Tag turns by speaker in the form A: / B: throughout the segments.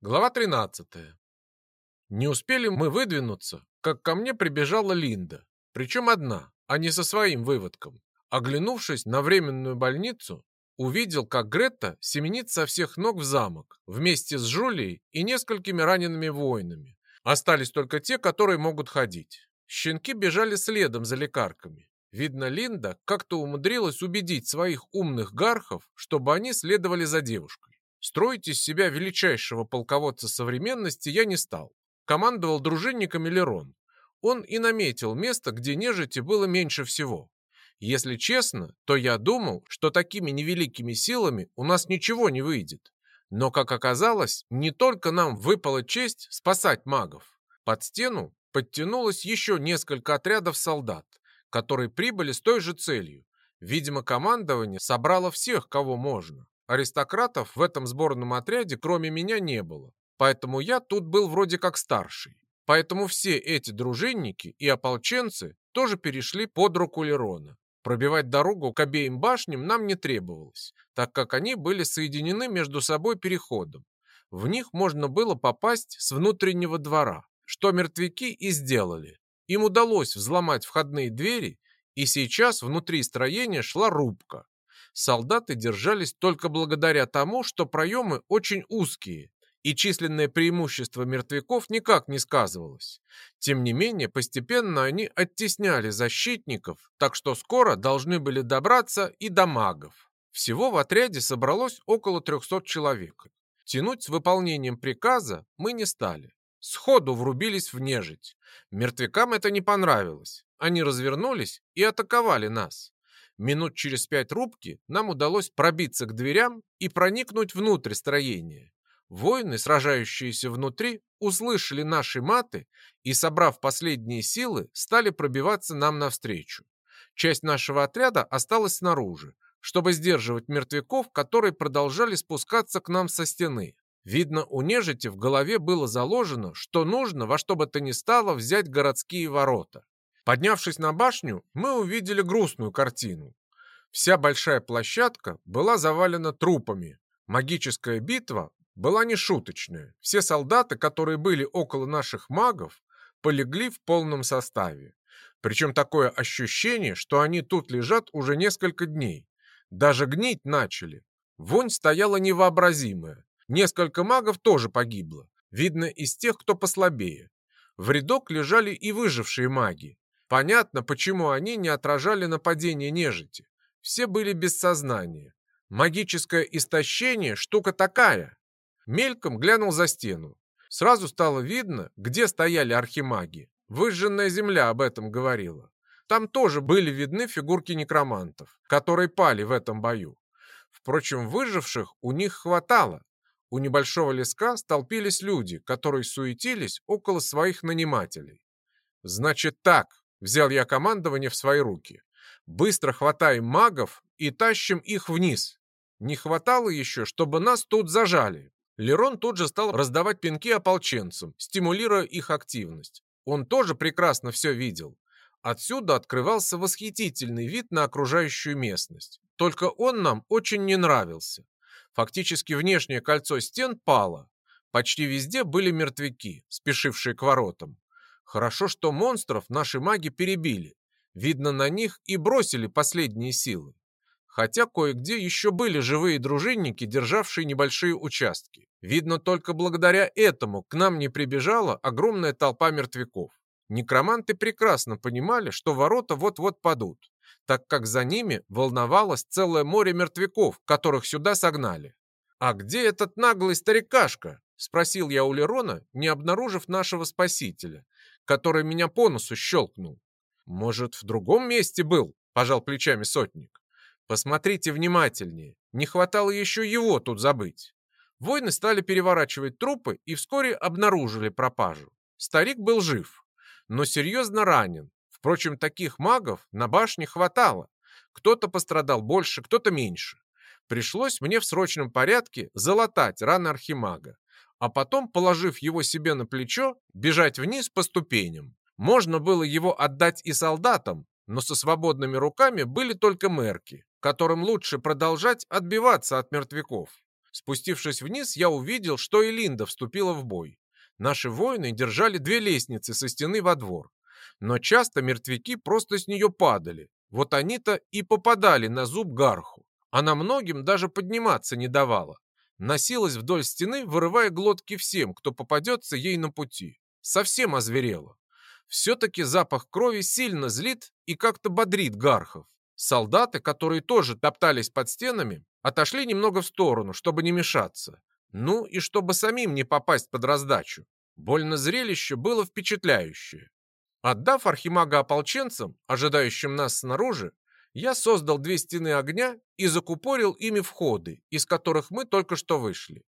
A: Глава 13. Не успели мы выдвинуться, как ко мне прибежала Линда. Причем одна, а не со своим выводком. Оглянувшись на временную больницу, увидел, как Гретта семенит со всех ног в замок, вместе с Жулией и несколькими ранеными воинами. Остались только те, которые могут ходить. Щенки бежали следом за лекарками. Видно, Линда как-то умудрилась убедить своих умных гархов, чтобы они следовали за девушкой. Строить из себя величайшего полководца современности я не стал. Командовал дружинниками Лерон. Он и наметил место, где нежити было меньше всего. Если честно, то я думал, что такими невеликими силами у нас ничего не выйдет. Но, как оказалось, не только нам выпала честь спасать магов. Под стену подтянулось еще несколько отрядов солдат, которые прибыли с той же целью. Видимо, командование собрало всех, кого можно. Аристократов в этом сборном отряде кроме меня не было, поэтому я тут был вроде как старший. Поэтому все эти дружинники и ополченцы тоже перешли под руку Лерона. Пробивать дорогу к обеим башням нам не требовалось, так как они были соединены между собой переходом. В них можно было попасть с внутреннего двора, что мертвяки и сделали. Им удалось взломать входные двери, и сейчас внутри строения шла рубка, солдаты держались только благодаря тому, что проемы очень узкие, и численное преимущество мертвяков никак не сказывалось. Тем не менее, постепенно они оттесняли защитников, так что скоро должны были добраться и до магов. Всего в отряде собралось около 300 человек. Тянуть с выполнением приказа мы не стали. Сходу врубились в нежить. Мертвякам это не понравилось. Они развернулись и атаковали нас. Минут через пять рубки нам удалось пробиться к дверям и проникнуть внутрь строения. Воины, сражающиеся внутри, услышали наши маты и, собрав последние силы, стали пробиваться нам навстречу. Часть нашего отряда осталась снаружи, чтобы сдерживать мертвяков, которые продолжали спускаться к нам со стены. Видно, у нежити в голове было заложено, что нужно во что бы то ни стало взять городские ворота. Поднявшись на башню, мы увидели грустную картину. Вся большая площадка была завалена трупами. Магическая битва была нешуточная. Все солдаты, которые были около наших магов, полегли в полном составе. Причем такое ощущение, что они тут лежат уже несколько дней. Даже гнить начали. Вонь стояла невообразимая. Несколько магов тоже погибло. Видно, из тех, кто послабее. В рядок лежали и выжившие маги. Понятно, почему они не отражали нападение нежити. Все были без сознания. Магическое истощение – штука такая. Мельком глянул за стену. Сразу стало видно, где стояли архимаги. Выжженная земля об этом говорила. Там тоже были видны фигурки некромантов, которые пали в этом бою. Впрочем, выживших у них хватало. У небольшого леска столпились люди, которые суетились около своих нанимателей. «Значит так», Взял я командование в свои руки. Быстро хватаем магов и тащим их вниз. Не хватало еще, чтобы нас тут зажали. Лерон тут же стал раздавать пинки ополченцам, стимулируя их активность. Он тоже прекрасно все видел. Отсюда открывался восхитительный вид на окружающую местность. Только он нам очень не нравился. Фактически внешнее кольцо стен пало. Почти везде были мертвяки, спешившие к воротам. Хорошо, что монстров наши маги перебили. Видно, на них и бросили последние силы. Хотя кое-где еще были живые дружинники, державшие небольшие участки. Видно, только благодаря этому к нам не прибежала огромная толпа мертвяков. Некроманты прекрасно понимали, что ворота вот-вот падут, так как за ними волновалось целое море мертвяков, которых сюда согнали. «А где этот наглый старикашка?» — спросил я у Лерона, не обнаружив нашего спасителя, который меня по носу щелкнул. Может, в другом месте был, пожал плечами сотник. Посмотрите внимательнее, не хватало еще его тут забыть. Воины стали переворачивать трупы и вскоре обнаружили пропажу. Старик был жив, но серьезно ранен. Впрочем, таких магов на башне хватало. Кто-то пострадал больше, кто-то меньше. Пришлось мне в срочном порядке залатать раны архимага а потом, положив его себе на плечо, бежать вниз по ступеням. Можно было его отдать и солдатам, но со свободными руками были только мерки, которым лучше продолжать отбиваться от мертвяков. Спустившись вниз, я увидел, что и Линда вступила в бой. Наши воины держали две лестницы со стены во двор. Но часто мертвяки просто с нее падали. Вот они-то и попадали на зуб Гарху. Она многим даже подниматься не давала. Носилась вдоль стены, вырывая глотки всем, кто попадется ей на пути. Совсем озверела. Все-таки запах крови сильно злит и как-то бодрит Гархов. Солдаты, которые тоже топтались под стенами, отошли немного в сторону, чтобы не мешаться. Ну и чтобы самим не попасть под раздачу. Больно зрелище было впечатляющее. Отдав архимага ополченцам, ожидающим нас снаружи, я создал две стены огня и закупорил ими входы, из которых мы только что вышли.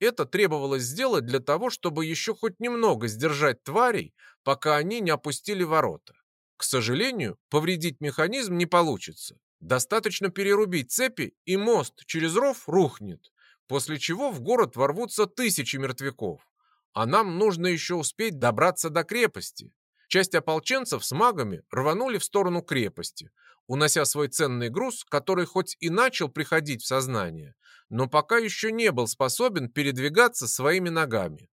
A: Это требовалось сделать для того, чтобы еще хоть немного сдержать тварей, пока они не опустили ворота. К сожалению, повредить механизм не получится. Достаточно перерубить цепи, и мост через ров рухнет, после чего в город ворвутся тысячи мертвяков. А нам нужно еще успеть добраться до крепости. Часть ополченцев с магами рванули в сторону крепости, унося свой ценный груз, который хоть и начал приходить в сознание, но пока еще не был способен передвигаться своими ногами.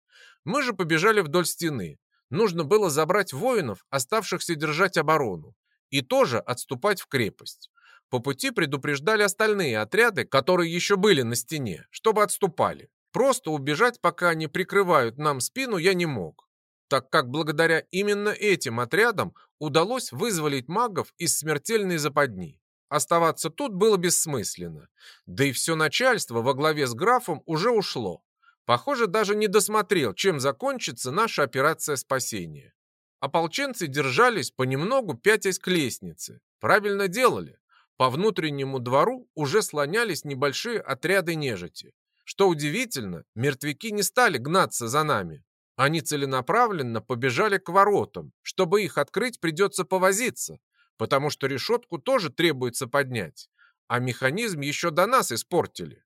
A: Мы же побежали вдоль стены. Нужно было забрать воинов, оставшихся держать оборону, и тоже отступать в крепость. По пути предупреждали остальные отряды, которые еще были на стене, чтобы отступали. Просто убежать, пока они прикрывают нам спину, я не мог, так как благодаря именно этим отрядам удалось вызволить магов из смертельной западни. Оставаться тут было бессмысленно. Да и все начальство во главе с графом уже ушло. Похоже, даже не досмотрел, чем закончится наша операция спасения. Ополченцы держались понемногу, пятясь к лестнице. Правильно делали. По внутреннему двору уже слонялись небольшие отряды нежити. Что удивительно, мертвяки не стали гнаться за нами. Они целенаправленно побежали к воротам. Чтобы их открыть, придется повозиться, потому что решетку тоже требуется поднять. А механизм еще до нас испортили.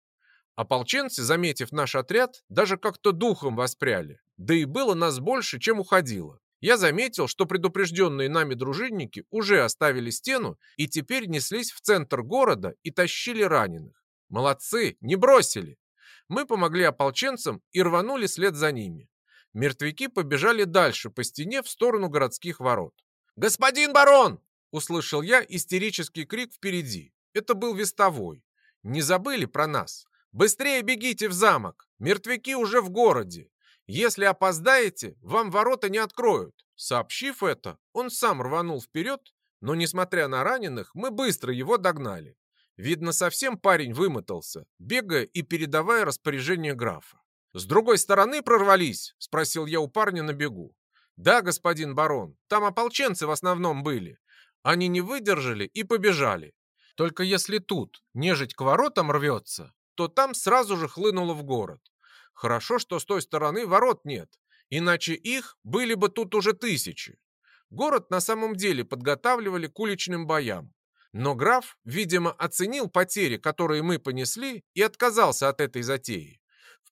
A: Ополченцы, заметив наш отряд, даже как-то духом воспряли. Да и было нас больше, чем уходило. Я заметил, что предупрежденные нами дружинники уже оставили стену и теперь неслись в центр города и тащили раненых. Молодцы, не бросили. Мы помогли ополченцам и рванули след за ними. Мертвяки побежали дальше по стене в сторону городских ворот. «Господин барон!» — услышал я истерический крик впереди. Это был вестовой. Не забыли про нас. «Быстрее бегите в замок! Мертвяки уже в городе! Если опоздаете, вам ворота не откроют. Сообщив это, он сам рванул вперед, но, несмотря на раненых, мы быстро его догнали. Видно, совсем парень вымотался, бегая и передавая распоряжение графа. «С другой стороны прорвались?» – спросил я у парня на бегу. «Да, господин барон, там ополченцы в основном были. Они не выдержали и побежали. Только если тут нежить к воротам рвется, то там сразу же хлынуло в город. Хорошо, что с той стороны ворот нет, иначе их были бы тут уже тысячи. Город на самом деле подготавливали к уличным боям. Но граф, видимо, оценил потери, которые мы понесли, и отказался от этой затеи.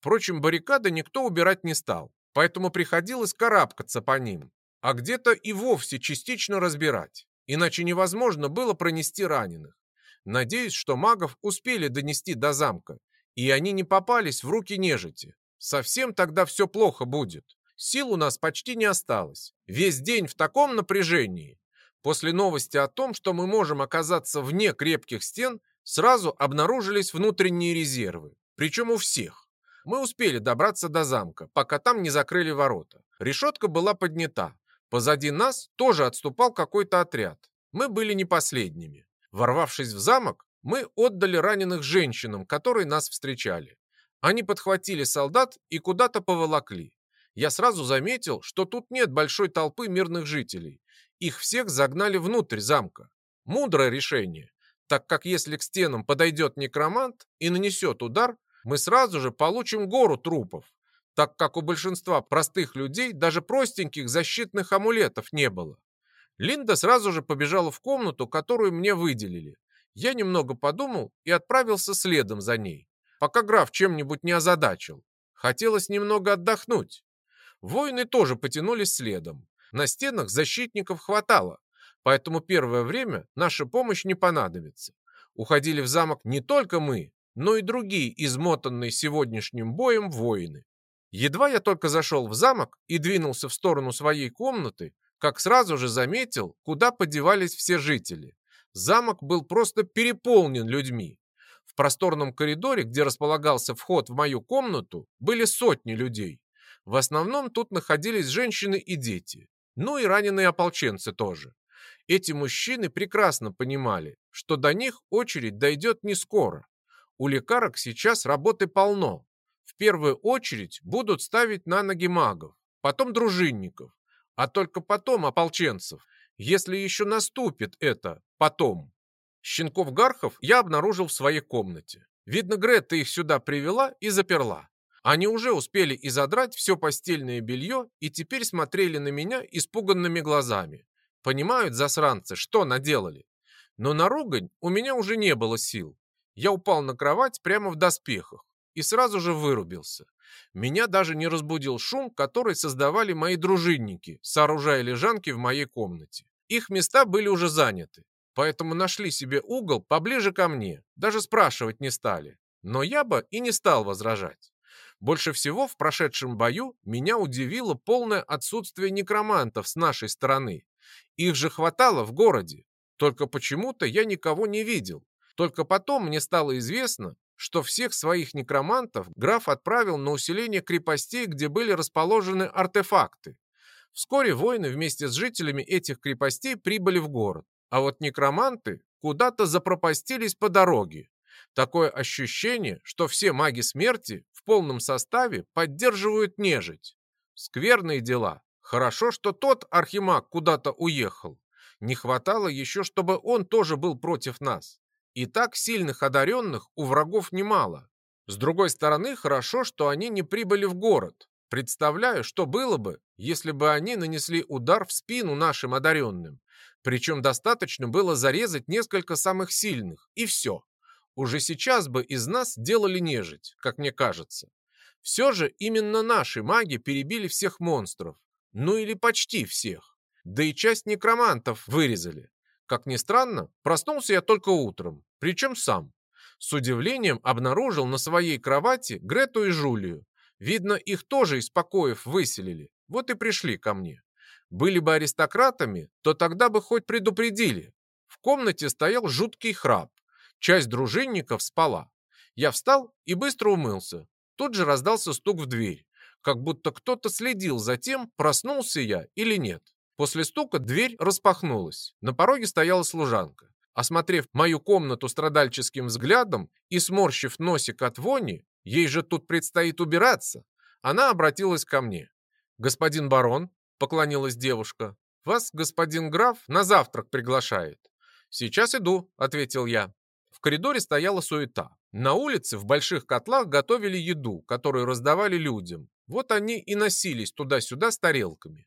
A: Впрочем, баррикады никто убирать не стал, поэтому приходилось карабкаться по ним, а где-то и вовсе частично разбирать, иначе невозможно было пронести раненых. Надеюсь, что магов успели донести до замка, и они не попались в руки нежити. Совсем тогда все плохо будет. Сил у нас почти не осталось. Весь день в таком напряжении. После новости о том, что мы можем оказаться вне крепких стен, сразу обнаружились внутренние резервы. Причем у всех. Мы успели добраться до замка, пока там не закрыли ворота. Решетка была поднята. Позади нас тоже отступал какой-то отряд. Мы были не последними. Ворвавшись в замок, мы отдали раненых женщинам, которые нас встречали. Они подхватили солдат и куда-то поволокли. Я сразу заметил, что тут нет большой толпы мирных жителей. Их всех загнали внутрь замка. Мудрое решение, так как если к стенам подойдет некромант и нанесет удар, мы сразу же получим гору трупов, так как у большинства простых людей даже простеньких защитных амулетов не было. Линда сразу же побежала в комнату, которую мне выделили. Я немного подумал и отправился следом за ней, пока граф чем-нибудь не озадачил. Хотелось немного отдохнуть. Воины тоже потянулись следом. На стенах защитников хватало, поэтому первое время наша помощь не понадобится. Уходили в замок не только мы, но и другие измотанные сегодняшним боем воины. Едва я только зашел в замок и двинулся в сторону своей комнаты, как сразу же заметил, куда подевались все жители. Замок был просто переполнен людьми. В просторном коридоре, где располагался вход в мою комнату, были сотни людей. В основном тут находились женщины и дети. Ну и раненые ополченцы тоже. Эти мужчины прекрасно понимали, что до них очередь дойдет не скоро. У лекарок сейчас работы полно. В первую очередь будут ставить на ноги магов, потом дружинников, а только потом ополченцев, если еще наступит это потом. Щенков-гархов я обнаружил в своей комнате. Видно, Гретта их сюда привела и заперла. Они уже успели изодрать все постельное белье и теперь смотрели на меня испуганными глазами. Понимают засранцы, что наделали. Но на ругань у меня уже не было сил. Я упал на кровать прямо в доспехах и сразу же вырубился. Меня даже не разбудил шум, который создавали мои дружинники, сооружая лежанки в моей комнате. Их места были уже заняты, поэтому нашли себе угол поближе ко мне, даже спрашивать не стали. Но я бы и не стал возражать. Больше всего в прошедшем бою меня удивило полное отсутствие некромантов с нашей стороны. Их же хватало в городе, только почему-то я никого не видел. Только потом мне стало известно, что всех своих некромантов граф отправил на усиление крепостей, где были расположены артефакты. Вскоре воины вместе с жителями этих крепостей прибыли в город, а вот некроманты куда-то запропастились по дороге. Такое ощущение, что все маги смерти в полном составе поддерживают нежить. Скверные дела. Хорошо, что тот архимаг куда-то уехал. Не хватало еще, чтобы он тоже был против нас. И так сильных одаренных у врагов немало. С другой стороны, хорошо, что они не прибыли в город. Представляю, что было бы, если бы они нанесли удар в спину нашим одаренным. Причем достаточно было зарезать несколько самых сильных, и все. Уже сейчас бы из нас делали нежить, как мне кажется. Все же именно наши маги перебили всех монстров. Ну или почти всех. Да и часть некромантов вырезали. Как ни странно, проснулся я только утром, причем сам. С удивлением обнаружил на своей кровати Грету и Жулию. Видно, их тоже из покоев выселили, вот и пришли ко мне. Были бы аристократами, то тогда бы хоть предупредили. В комнате стоял жуткий храп. Часть дружинников спала. Я встал и быстро умылся. Тут же раздался стук в дверь, как будто кто-то следил за тем, проснулся я или нет. После стука дверь распахнулась. На пороге стояла служанка. Осмотрев мою комнату страдальческим взглядом и сморщив носик от вони, ей же тут предстоит убираться, она обратилась ко мне. «Господин барон», — поклонилась девушка, — «вас господин граф на завтрак приглашает». «Сейчас иду», — ответил я. В коридоре стояла суета. На улице в больших котлах готовили еду, которую раздавали людям. Вот они и носились туда-сюда с тарелками.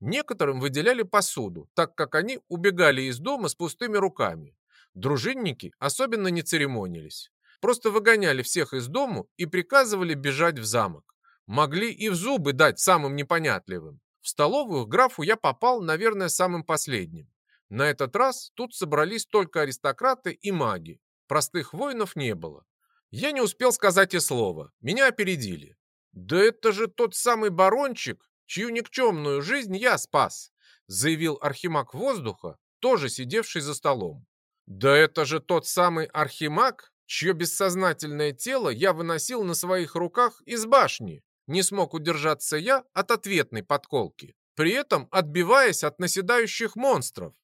A: Некоторым выделяли посуду, так как они убегали из дома с пустыми руками. Дружинники особенно не церемонились. Просто выгоняли всех из дому и приказывали бежать в замок. Могли и в зубы дать самым непонятливым. В столовую графу я попал, наверное, самым последним. На этот раз тут собрались только аристократы и маги. Простых воинов не было. Я не успел сказать и слова. Меня опередили. Да это же тот самый барончик, чью никчемную жизнь я спас, заявил архимаг воздуха, тоже сидевший за столом. Да это же тот самый архимаг, чье бессознательное тело я выносил на своих руках из башни. Не смог удержаться я от ответной подколки, при этом отбиваясь от наседающих монстров.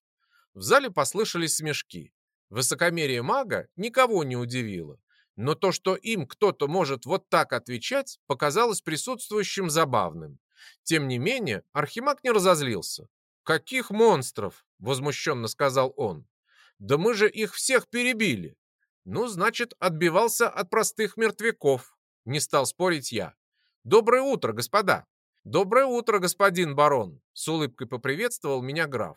A: В зале послышались смешки. Высокомерие мага никого не удивило, но то, что им кто-то может вот так отвечать, показалось присутствующим забавным. Тем не менее, Архимаг не разозлился. «Каких монстров?» — возмущенно сказал он. «Да мы же их всех перебили!» «Ну, значит, отбивался от простых мертвяков», — не стал спорить я. «Доброе утро, господа!» «Доброе утро, господин барон!» — с улыбкой поприветствовал меня граф.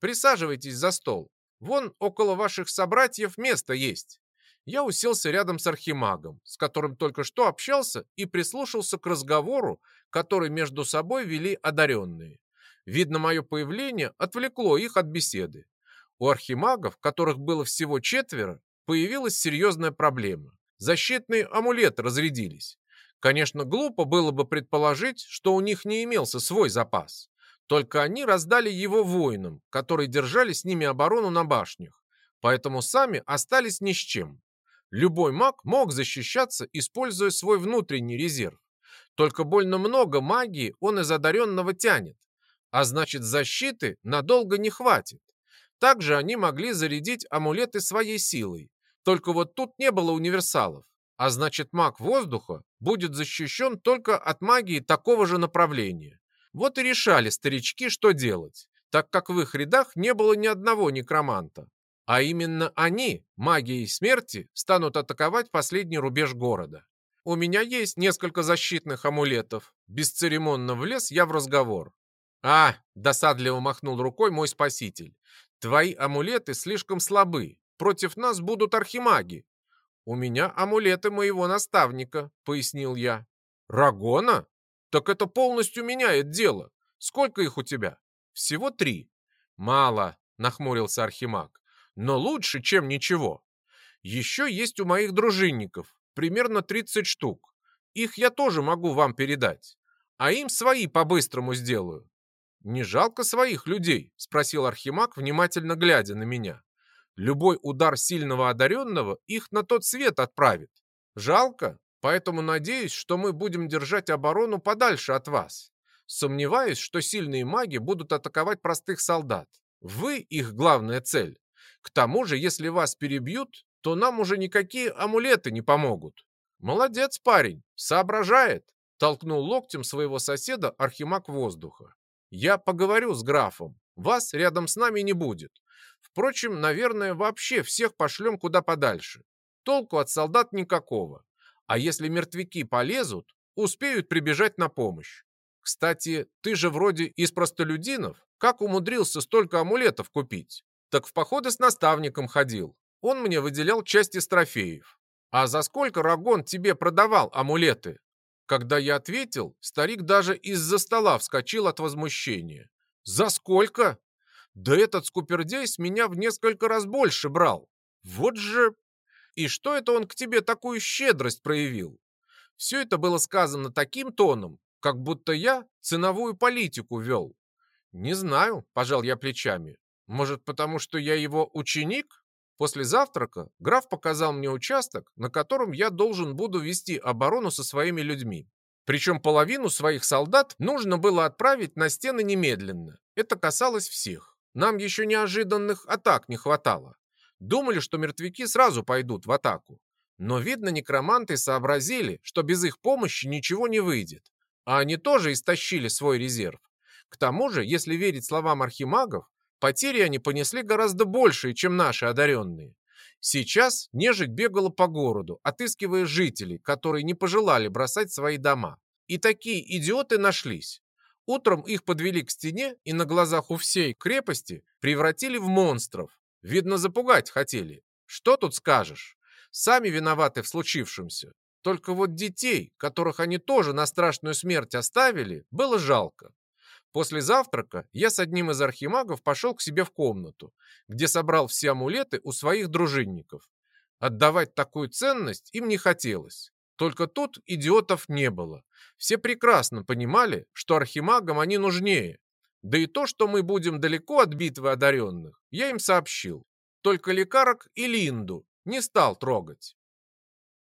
A: «Присаживайтесь за стол. Вон около ваших собратьев место есть». Я уселся рядом с архимагом, с которым только что общался и прислушался к разговору, который между собой вели одаренные. Видно, мое появление отвлекло их от беседы. У архимагов, которых было всего четверо, появилась серьезная проблема. защитные амулеты разрядились. Конечно, глупо было бы предположить, что у них не имелся свой запас. Только они раздали его воинам, которые держали с ними оборону на башнях. Поэтому сами остались ни с чем. Любой маг мог защищаться, используя свой внутренний резерв. Только больно много магии он из одаренного тянет. А значит, защиты надолго не хватит. Также они могли зарядить амулеты своей силой. Только вот тут не было универсалов. А значит, маг воздуха будет защищен только от магии такого же направления. Вот и решали старички, что делать, так как в их рядах не было ни одного некроманта. А именно они, магией смерти, станут атаковать последний рубеж города. У меня есть несколько защитных амулетов. Бесцеремонно влез я в разговор. А, досадливо махнул рукой мой спаситель. Твои амулеты слишком слабы. Против нас будут архимаги. «У меня амулеты моего наставника», — пояснил я. «Рагона? Так это полностью меняет дело. Сколько их у тебя?» «Всего три». «Мало», — нахмурился Архимаг. «Но лучше, чем ничего. Еще есть у моих дружинников, примерно 30 штук. Их я тоже могу вам передать. А им свои по-быстрому сделаю». «Не жалко своих людей?» — спросил Архимаг, внимательно глядя на меня. Любой удар сильного одаренного их на тот свет отправит. Жалко, поэтому надеюсь, что мы будем держать оборону подальше от вас. Сомневаюсь, что сильные маги будут атаковать простых солдат. Вы их главная цель. К тому же, если вас перебьют, то нам уже никакие амулеты не помогут. Молодец парень, соображает, толкнул локтем своего соседа Архимаг воздуха. Я поговорю с графом. Вас рядом с нами не будет. Впрочем, наверное, вообще всех пошлем куда подальше. Толку от солдат никакого. А если мертвяки полезут, успеют прибежать на помощь. Кстати, ты же вроде из простолюдинов. Как умудрился столько амулетов купить? Так в походы с наставником ходил. Он мне выделял часть из трофеев. А за сколько Рагон тебе продавал амулеты? Когда я ответил, старик даже из-за стола вскочил от возмущения. «За сколько?» Да этот скупердей с меня в несколько раз больше брал. Вот же... И что это он к тебе такую щедрость проявил? Все это было сказано таким тоном, как будто я ценовую политику вел. Не знаю, пожал я плечами. Может, потому что я его ученик? После завтрака граф показал мне участок, на котором я должен буду вести оборону со своими людьми. Причем половину своих солдат нужно было отправить на стены немедленно. Это касалось всех. Нам еще неожиданных атак не хватало. Думали, что мертвяки сразу пойдут в атаку. Но, видно, некроманты сообразили, что без их помощи ничего не выйдет. А они тоже истощили свой резерв. К тому же, если верить словам архимагов, потери они понесли гораздо большие, чем наши одаренные. Сейчас нежить бегала по городу, отыскивая жителей, которые не пожелали бросать свои дома. И такие идиоты нашлись. Утром их подвели к стене и на глазах у всей крепости превратили в монстров. Видно, запугать хотели. Что тут скажешь? Сами виноваты в случившемся. Только вот детей, которых они тоже на страшную смерть оставили, было жалко. После завтрака я с одним из архимагов пошел к себе в комнату, где собрал все амулеты у своих дружинников. Отдавать такую ценность им не хотелось. Только тут идиотов не было. Все прекрасно понимали, что архимагам они нужнее. Да и то, что мы будем далеко от битвы одаренных, я им сообщил. Только лекарок и Линду не стал трогать.